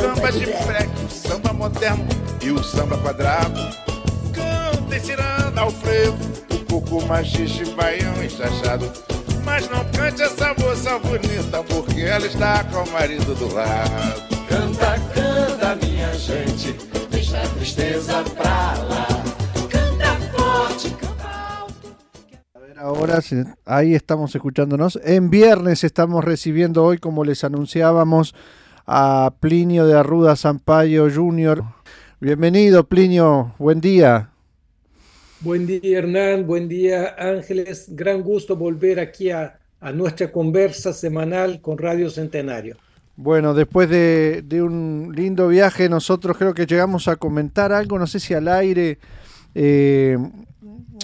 Samba de freque, o samba moderno e o samba quadrado. Cantem ciranda ao frevo, o coco machixe, baião e chachado. Mas não cante essa moça bonita, porque ela está com o marido do lado. Canta, canta, minha gente, deixa a tristeza pra lá. Canta forte, canta alto. A ver, ahora ahí estamos escuchándonos. En viernes estamos recibiendo hoy, como les anunciábamos, a Plinio de Arruda Sampaio Jr. Bienvenido, Plinio. Buen día. Buen día, Hernán. Buen día, Ángeles. Gran gusto volver aquí a, a nuestra conversa semanal con Radio Centenario. Bueno, después de, de un lindo viaje, nosotros creo que llegamos a comentar algo, no sé si al aire eh,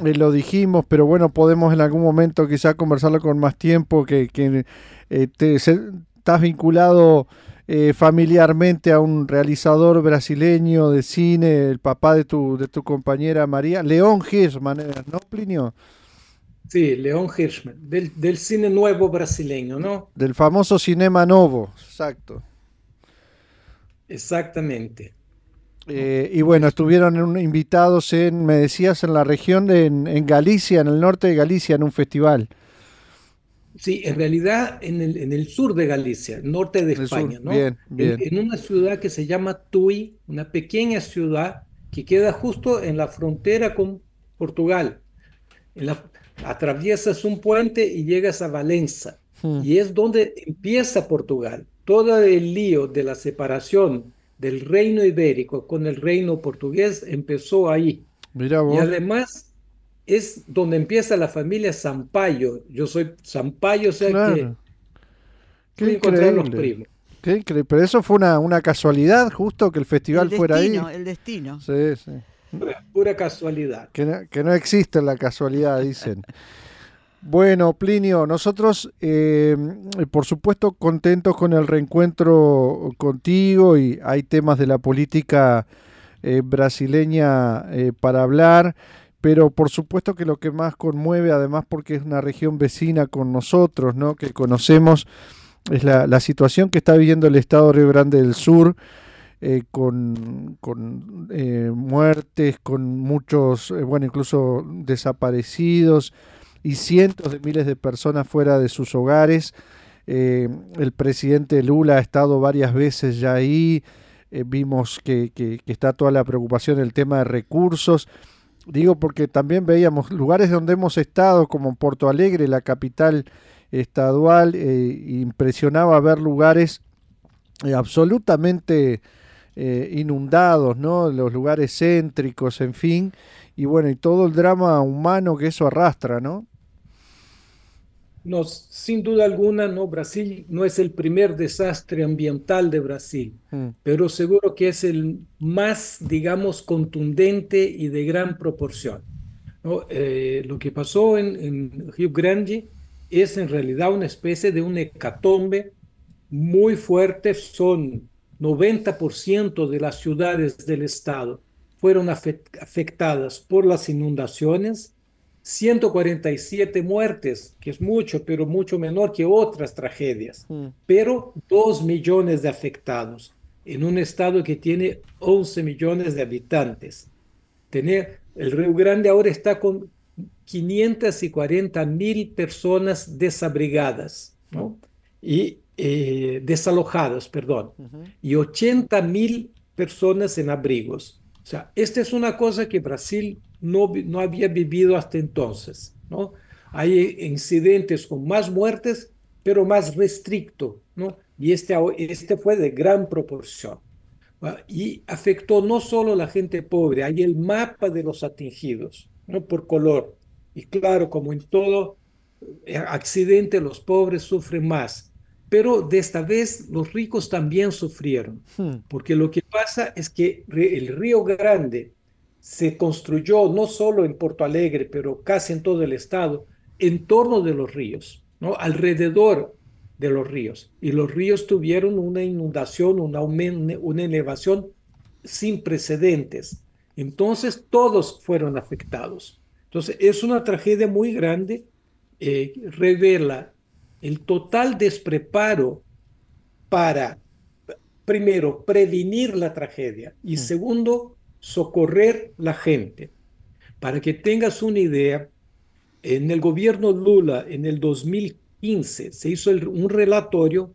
eh, lo dijimos, pero bueno, podemos en algún momento quizá conversarlo con más tiempo, que, que eh, te- se- estás vinculado eh, familiarmente a un realizador brasileño de cine, el papá de tu, de tu compañera María, León Hirschman, era, ¿no, Plinio? Sí, León Hirschman, del, del cine nuevo brasileño, ¿no? Del famoso Cinema Novo, exacto. Exactamente. Eh, y bueno, estuvieron en invitados en, me decías, en la región de en, en Galicia, en el norte de Galicia, en un festival. Sí, en realidad en el, en el sur de Galicia, norte de El sur, España, ¿no? bien, En- bien. En, una ciudad que se llama Tui, una pequeña ciudad que queda justo en la frontera con Portugal. En la, atraviesas un puente y llegas a Valencia. Hmm. Y es donde empieza Portugal. Todo el lío de la separación del reino ibérico con el reino portugués empezó ahí. Mira Y vos. además es donde empieza la familia Sampaio. Yo soy Sampaio, o sea que. Qué fui a encontrar los increíble. primos. Qué increíble. Pero eso fue una, una casualidad, justo que el festival el fuera ahí. el destino. Sí, sí. Pura, pura casualidad. Que no, que no existe la casualidad, dicen. Bueno, Plinio, nosotros, eh, por supuesto, contentos con el reencuentro contigo y hay temas de la política eh, brasileña eh, para hablar, pero por supuesto que lo que más conmueve, además porque es una región vecina con nosotros, ¿no? que conocemos, es la, situación que está viviendo el estado de Río Grande del Sur, eh, con, con, eh, muertes, con muchos, eh, bueno, incluso desaparecidos y cientos de miles de personas fuera de sus hogares. Eh, el presidente Lula ha estado varias veces ya ahí. vimos que, que- que está toda la preocupación el tema de recursos. Digo porque también veíamos lugares donde hemos estado, como Porto Alegre, la capital estadual, eh, impresionaba ver lugares eh, absolutamente eh, inundados, ¿no? Los lugares céntricos, en fin, y bueno, y todo el drama humano que eso arrastra, ¿no? No, sin duda alguna, no, Brasil no es el primer desastre ambiental de Brasil, Mm, pero seguro que es el más, digamos, contundente y de gran proporción. ¿no? Eh, lo que pasó en, en Rio Grande es en realidad una especie de un hecatombe muy fuerte. Son 90% de las ciudades del estado fueron afect- afectadas por las inundaciones. 147 muertes, que es mucho, pero mucho menor que otras tragedias, mm, pero 2 millones de afectados en un estado que tiene 11 millones de habitantes. Tener, el Río Grande ahora está con 540 mil personas desabrigadas, ¿no? Y eh, desalojadas, perdón, y 80 mil personas en abrigos. O sea, esta es una cosa que Brasil no, no había vivido hasta entonces, ¿no? Hay incidentes con más muertes, pero más restricto, ¿no? Y este, este fue de gran proporción. ¿va? Y afectó no solo a la gente pobre, hay el mapa de los atingidos, ¿no? Por color. Y claro, como en todo eh, accidente, los pobres sufren más. pero de esta vez los ricos también sufrieron, Hmm. porque lo que pasa es que el Río Grande se construyó no solo en Porto Alegre, pero casi en todo el estado, en torno de los ríos, ¿no? Alrededor de los ríos. Y los ríos tuvieron una inundación, un aumen- una elevación sin precedentes. Entonces todos fueron afectados. Entonces es una tragedia muy grande, eh, revela el total despreparo para, primero, prevenir la tragedia y segundo, socorrer la gente. Para que tengas una idea, en el gobierno Lula, en el 2015, se hizo el- un relatorio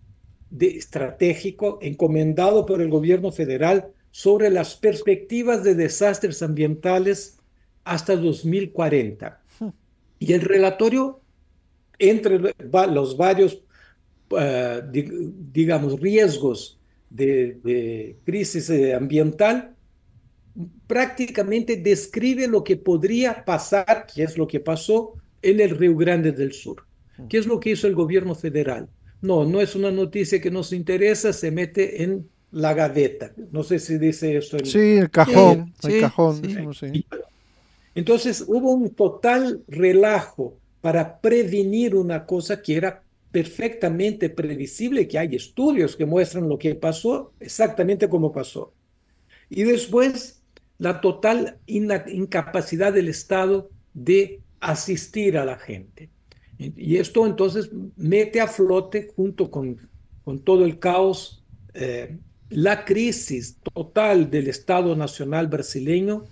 de, estratégico encomendado por el gobierno federal sobre las perspectivas de desastres ambientales hasta 2040. Y el relatorio, entre los varios, di- digamos, riesgos de, de crisis eh, ambiental, prácticamente describe lo que podría pasar, que es lo que pasó en el Río Grande del Sur. ¿Qué es lo que hizo el gobierno federal? No, no es una noticia que nos interesa, se mete en la gaveta. No sé si dice eso. en- Sí, el cajón, Sí, el sí, cajón. sí. Entonces hubo un total relajo para prevenir una cosa que era perfectamente previsible, que hay estudios que muestran lo que pasó, exactamente como pasó. Y después la total incapacidad del Estado de asistir a la gente. Y esto entonces mete a flote junto con, con todo el caos eh, la crisis total del Estado Nacional brasileño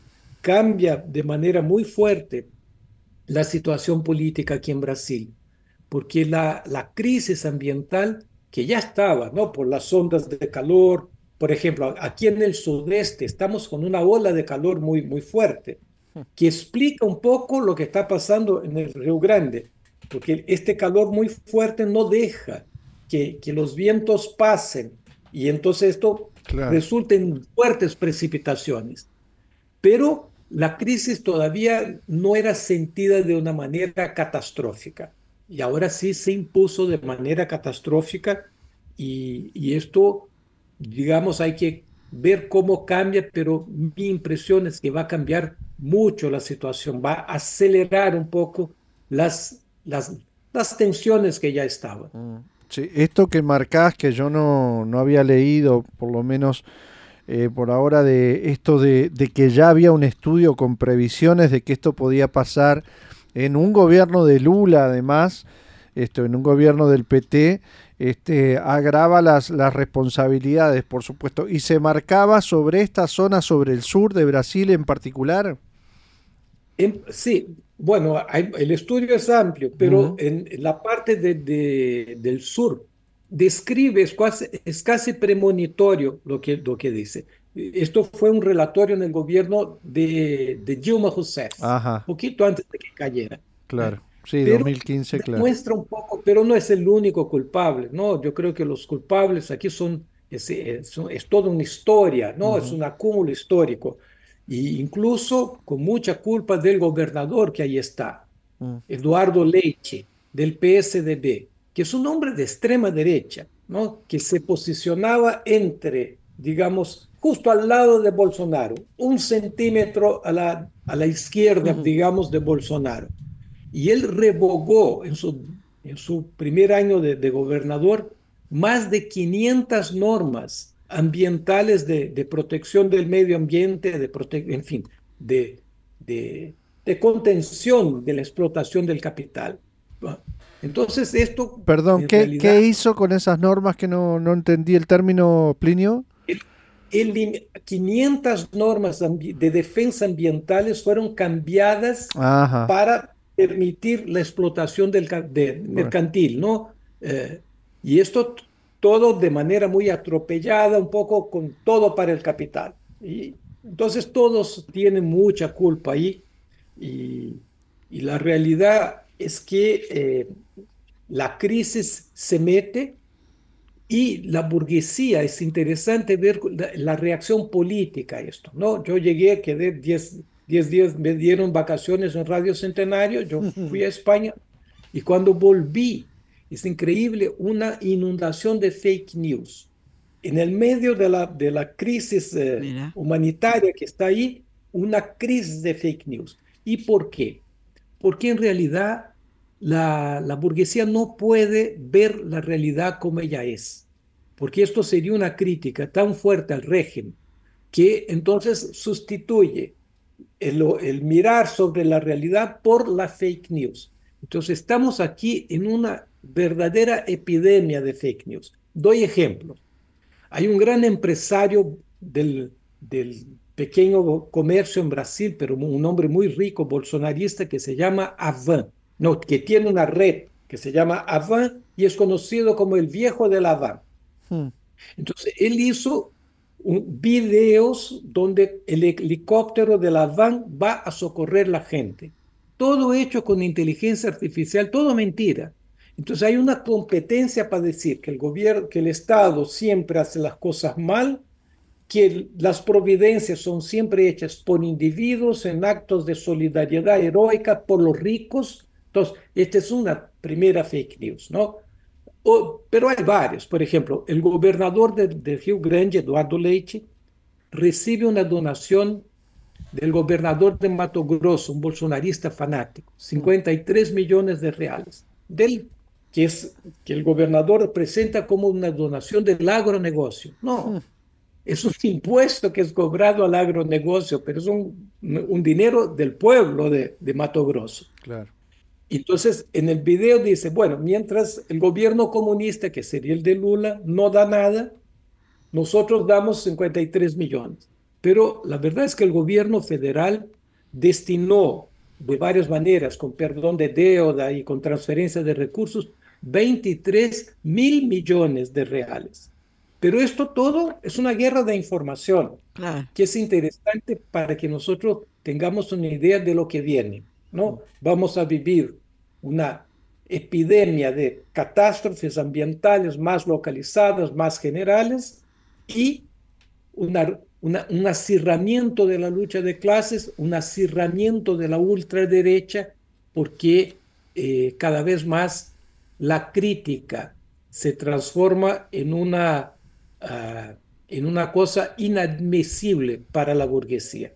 cambia de manera muy fuerte la situación política aquí en Brasil, porque la crisis ambiental que ya estaba, ¿no? Por las ondas de calor, por ejemplo, aquí en el sudeste estamos con una ola de calor muy, muy fuerte, que explica un poco lo que está pasando en el Río Grande, porque este calor muy fuerte no deja que, que los vientos pasen y entonces esto Claro. resulta en fuertes precipitaciones. Pero la crisis todavía no era sentida de una manera catastrófica y ahora sí se impuso de manera catastrófica y, y esto, digamos, hay que ver cómo cambia, pero mi impresión es que va a cambiar mucho la situación, va a acelerar un poco las, las, las tensiones que ya estaban. Sí, esto que marcás, que yo no, no había leído, por lo menos eh, por ahora, de esto de, de que ya había un estudio con previsiones de que esto podía pasar en un gobierno de Lula, además, esto, en un gobierno del PT, este, agrava las, las responsabilidades, por supuesto. ¿Y se marcaba sobre esta zona, sobre el sur de Brasil en particular? Sí, bueno, hay- el estudio es amplio, pero en, en la parte de- de- del sur describe, es casi, es casi premonitorio lo que, lo que dice. Esto fue un relatorio en el gobierno de, de Dilma Rousseff, Ajá. poquito antes de que cayera. Claro. Sí, Pero 2015, claro. Muestra un poco, pero no es el único culpable, ¿no? Yo creo que los culpables aquí son, es, es, es toda una historia, ¿no? Es un acúmulo histórico. Y incluso con mucha culpa del gobernador que ahí está, Mm. Eduardo Leite, del PSDB, que es un hombre de extrema derecha, ¿no? Que se posicionaba entre, digamos, justo al lado de Bolsonaro, un centímetro a la, a la izquierda, digamos, de Bolsonaro. Y él revogó en su, en su primer año de, de gobernador más de 500 normas ambientales de, de protección del medio ambiente, de prote- en fin, de, de, de contención de la explotación del capital. Entonces esto... Perdón, en ¿qué, realidad, qué hizo con esas normas que no, no entendí el término, Plinio? elim- 500 normas de defensa ambientales fueron cambiadas Ajá. para permitir la explotación del de- mercantil, ¿no? Eh, y esto todo de manera muy atropellada, un poco con todo para el capital. Y entonces todos tienen mucha culpa ahí y, y la realidad es que eh, la crisis se mete y la burguesía, es interesante ver la, la reacción política a esto, ¿no? Yo llegué, quedé 10 10 días, me dieron vacaciones en Radio Centenario, yo fui a España y cuando volví es increíble una inundación de fake news. En el medio de la, de la crisis eh, humanitaria que está ahí, una crisis de fake news. ¿Y por qué? Porque en realidad la, la burguesía no puede ver la realidad como ella es. Porque esto sería una crítica tan fuerte al régimen que entonces sustituye el, el mirar sobre la realidad por la fake news. Entonces estamos aquí en una verdadera epidemia de fake news. Doy ejemplo. Hay un gran empresario del, del pequeño comercio en Brasil, pero un hombre muy rico, bolsonarista, que se llama Avan, no, que tiene una red que se llama Avan y es conocido como el viejo del Avan. Hmm. Entonces, él hizo videos donde el helicóptero de la van va a socorrer la gente. Todo hecho con inteligencia artificial, todo mentira. Entonces hay una competencia para decir que el gobierno, que el Estado siempre hace las cosas mal, que las providencias son siempre hechas por individuos en actos de solidaridad heroica por los ricos. Entonces, esta es una primera fake news, ¿no? Pero hay varios. Por ejemplo, el gobernador de, de Rio Grande, Eduardo Leite, recibe una donación del gobernador de Mato Grosso, un bolsonarista fanático, 53 millones de reales, del que es que el gobernador presenta como una donación del agronegocio. No, es un impuesto que es cobrado al agronegocio, pero es un, un dinero del pueblo de, de Mato Grosso. Claro. Entonces, en el video dice, bueno, mientras el gobierno comunista, que sería el de Lula, no da nada, nosotros damos 53 millones. Pero la verdad es que el gobierno federal destinó de varias maneras, con perdón de deuda y con transferencia de recursos, 23 mil millones de reales. Pero esto todo es una guerra de información, que es interesante para que nosotros tengamos una idea de lo que viene. ¿No? Vamos a vivir una epidemia de catástrofes ambientales más localizadas, más generales, y un acirramiento de la lucha de clases, un acirramiento de la ultraderecha, porque eh, cada vez más la crítica se transforma en una, ah, en una cosa inadmisible para la burguesía.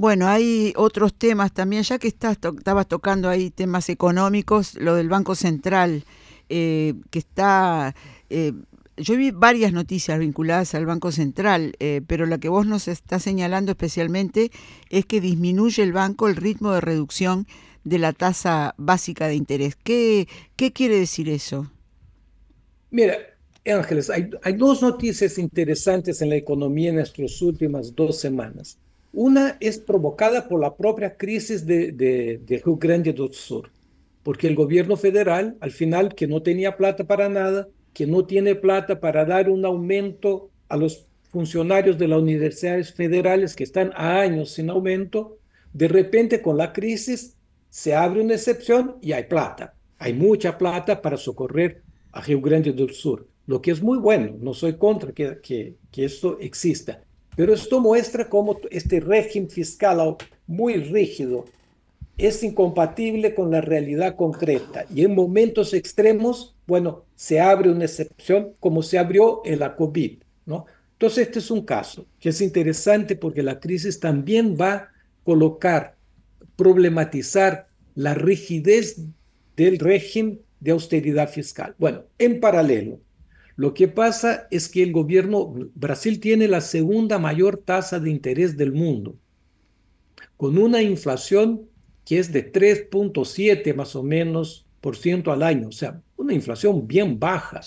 Bueno, hay otros temas también, ya que estás estabas tocando ahí temas económicos, lo del Banco Central, eh, que está... Eh, yo vi varias noticias vinculadas al Banco Central, eh, pero la que vos nos estás señalando especialmente es que disminuye el banco el ritmo de reducción de la tasa básica de interés. ¿Qué, quiere decir eso? Mira, Ángeles, hay, hay dos noticias interesantes en la economía en estas últimas dos semanas. Una es provocada por la propia crisis de, de, Rio Grande do Sur, porque el gobierno federal, al final, que no tenía plata para nada, que no tiene plata para dar un aumento a los funcionarios de las universidades federales que están a años sin aumento, de repente con la crisis se abre una excepción y hay plata. Hay mucha plata para socorrer a Rio Grande do Sur, lo que es muy bueno, no soy contra que, esto exista. Pero esto muestra cómo este régimen fiscal muy rígido es incompatible con la realidad concreta y en momentos extremos, bueno, se abre una excepción como se abrió en la COVID, ¿no? Entonces este es un caso que es interesante porque la crisis también va a colocar, problematizar la rigidez del régimen de austeridad fiscal. Bueno, en paralelo, lo que pasa es que el gobierno, Brasil tiene la segunda mayor tasa de interés del mundo, con una inflación que es de 3.7 más o menos por ciento al año, o sea, una inflación bien baja.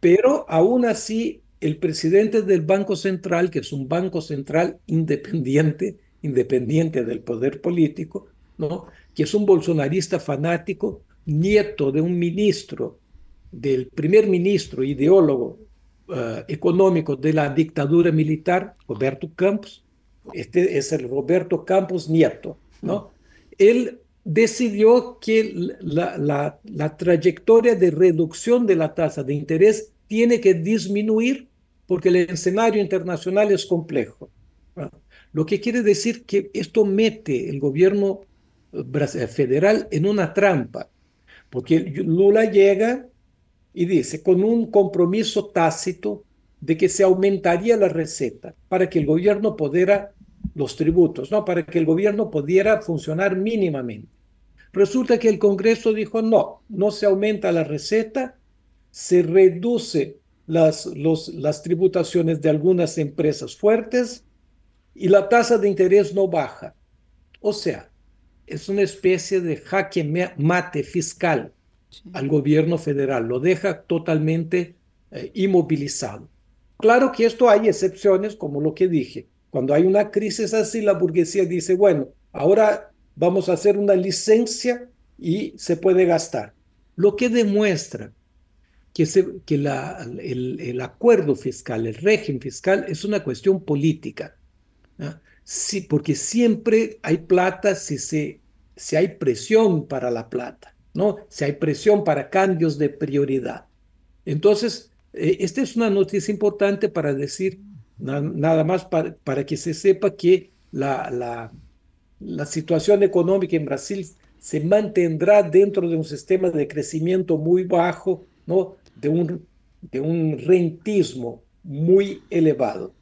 Pero aún así, el presidente del Banco Central, que es un banco central independiente, independiente del poder político, ¿no? que es un bolsonarista fanático, nieto de un ministro del primer ministro ideólogo uh, económico de la dictadura militar, Roberto Campos, este es el Roberto Campos Nieto, ¿no? Él decidió que la, la, la, trayectoria de reducción de la tasa de interés tiene que disminuir porque el escenario internacional es complejo. Lo que quiere decir que esto mete el gobierno federal en una trampa, Porque Lula llega y dice, con un compromiso tácito de que se aumentaría la receta para que el gobierno pudiera, los tributos, ¿no? Para que el gobierno pudiera funcionar mínimamente. Resulta que el Congreso dijo, no, no se aumenta la receta, se reduce las, las tributaciones de algunas empresas fuertes y la tasa de interés no baja. O sea, es una especie de jaque mate fiscal al gobierno federal, lo deja totalmente eh, inmovilizado. Claro que esto hay excepciones, como lo que dije. Cuando hay una crisis así, la burguesía dice, bueno, ahora vamos a hacer una licencia y se puede gastar. Lo que demuestra que, el, acuerdo fiscal, el régimen fiscal, es una cuestión política. Sí, porque siempre hay plata si hay presión para la plata, ¿no? Si hay presión para cambios de prioridad. Entonces, eh, esta es una noticia importante para decir, nada más para, para, que se sepa que la, la, la situación económica en Brasil se mantendrá dentro de un sistema de crecimiento muy bajo, ¿no? de, un, de un rentismo muy elevado.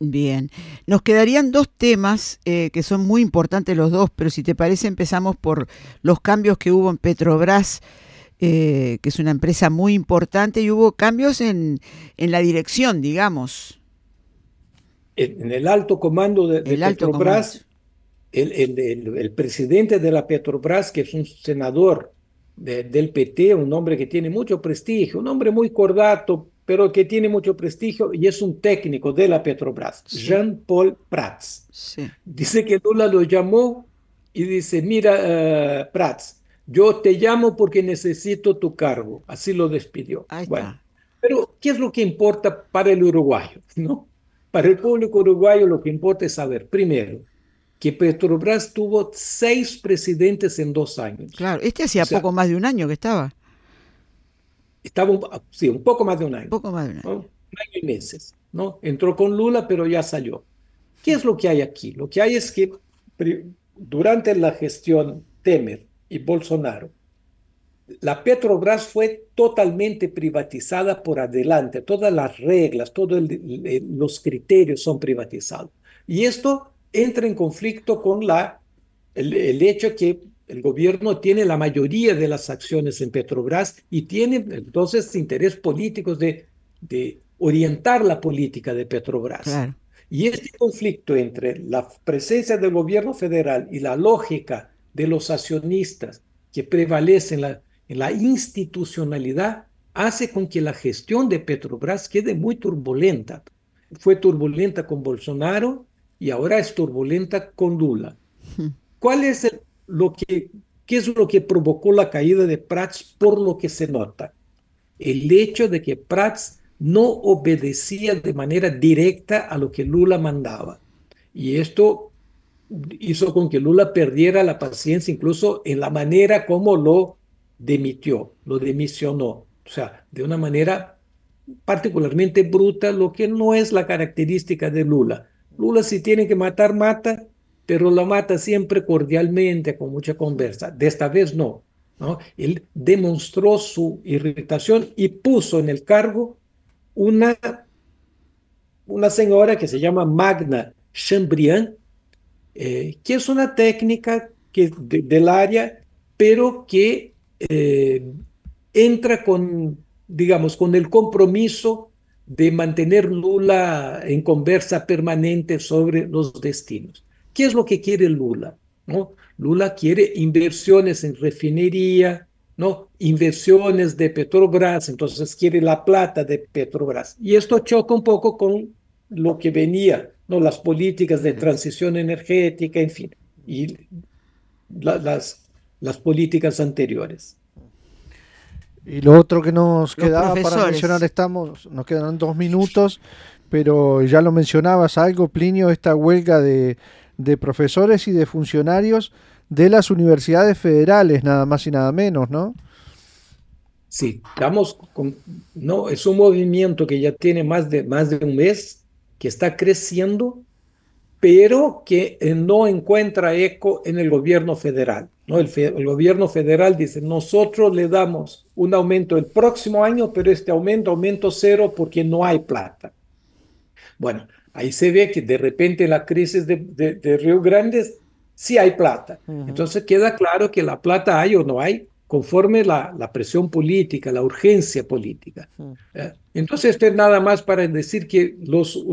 Bien, nos quedarían dos temas eh, que son muy importantes los dos, pero si te parece empezamos por los cambios que hubo en Petrobras, eh, que es una empresa muy importante, y hubo cambios en, en la dirección, digamos. En, el alto comando de, de Petrobras, el, el, el, presidente de la Petrobras, que es un senador del PT, un hombre que tiene mucho prestigio, un hombre muy cordato, pero que tiene mucho prestigio y es un técnico de la Petrobras, Jean-Paul Prats. Dice que Lula lo llamó y dice, mira, uh, Prats, yo te llamo porque necesito tu cargo. Así lo despidió. Bueno, pero ¿qué es lo que importa para el uruguayo? ¿no? Para el público uruguayo lo que importa es saber, primero, que Petrobras tuvo seis presidentes en dos años. Claro, este hacía poco más de un año que estaba. Estaba un, sí, un poco más de un año. Un poco más de un año. Un año y meses. ¿no? Entró con Lula, pero ya salió. ¿Qué es lo que hay aquí? Lo que hay es que durante la gestión Temer y Bolsonaro, la Petrobras fue totalmente privatizada por adelante. Todas las reglas, todos los criterios son privatizados. Y esto entra en conflicto con la, el, el hecho que el gobierno tiene la mayoría de las acciones en Petrobras y tiene entonces interés políticos de, de orientar la política de Petrobras. Y este conflicto entre la presencia del gobierno federal y la lógica de los accionistas que prevalece en la, en la institucionalidad hace con que la gestión de Petrobras quede muy turbulenta. Fue turbulenta con Bolsonaro y ahora es turbulenta con Lula. Hmm. ¿Cuál es el lo que, ¿qué es lo que provocó la caída de Prats por lo que se nota? El hecho de que Prats no obedecía de manera directa a lo que Lula mandaba. Y esto hizo con que Lula perdiera la paciencia incluso en la manera como lo demitió, lo demisionó. O sea, de una manera particularmente bruta, lo que no es la característica de Lula. Lula si tiene que matar, mata, pero la mata siempre cordialmente, con mucha conversa. De esta vez no. ¿no? Él demostró su irritación y puso en el cargo una, una señora que se llama Magna Chambriand, eh, que es una técnica que, del área, pero que eh, entra con, digamos, con el compromiso de mantener Lula en conversa permanente sobre los destinos. ¿Qué es lo que quiere Lula? ¿No? Lula quiere inversiones en refinería, ¿no? inversiones de Petrobras, entonces quiere la plata de Petrobras. Y esto choca un poco con lo que venía, ¿no? las políticas de transición energética, en fin, y las, las políticas anteriores. Y lo otro que nos quedaba para mencionar, estamos, nos quedan dos minutos, pero ya lo mencionabas algo, Plinio, esta huelga de de profesores y de funcionarios de las universidades federales, nada más y nada menos, ¿no? Sí, estamos con, no, es un movimiento que ya tiene más de, más de un mes, que está creciendo, pero que eh, no encuentra eco en el gobierno federal. ¿no? El, el, gobierno federal dice, nosotros le damos un aumento el próximo año, pero este aumento, aumento cero porque no hay plata. Bueno, ahí se ve que de repente la crisis de, de, de Río Grande sí hay plata. Uh -huh. Entonces queda claro que la plata hay o no hay, conforme la, la presión política, la urgencia política. Uh -huh. Entonces, esto es nada más para decir que los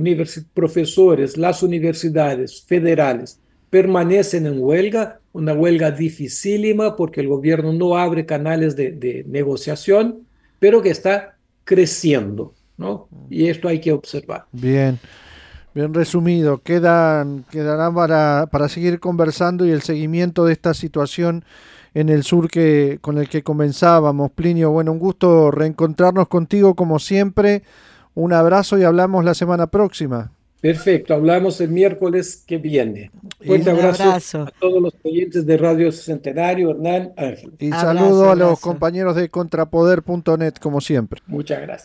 profesores, las universidades federales permanecen en huelga, una huelga dificílima porque el gobierno no abre canales de, de negociación, pero que está creciendo, ¿no? Y esto hay que observar. Bien. Bien resumido, quedan, quedará para, para seguir conversando y el seguimiento de esta situación en el sur que, con el que comenzábamos. Plinio, bueno, un gusto reencontrarnos contigo como siempre. Un abrazo y hablamos la semana próxima. Perfecto, hablamos el miércoles que viene. Fuerte abrazo, abrazo, a todos los oyentes de Radio Centenario, Hernán Ángel. Y abrazo, saludo a los compañeros de contrapoder.net, como siempre. Muchas gracias.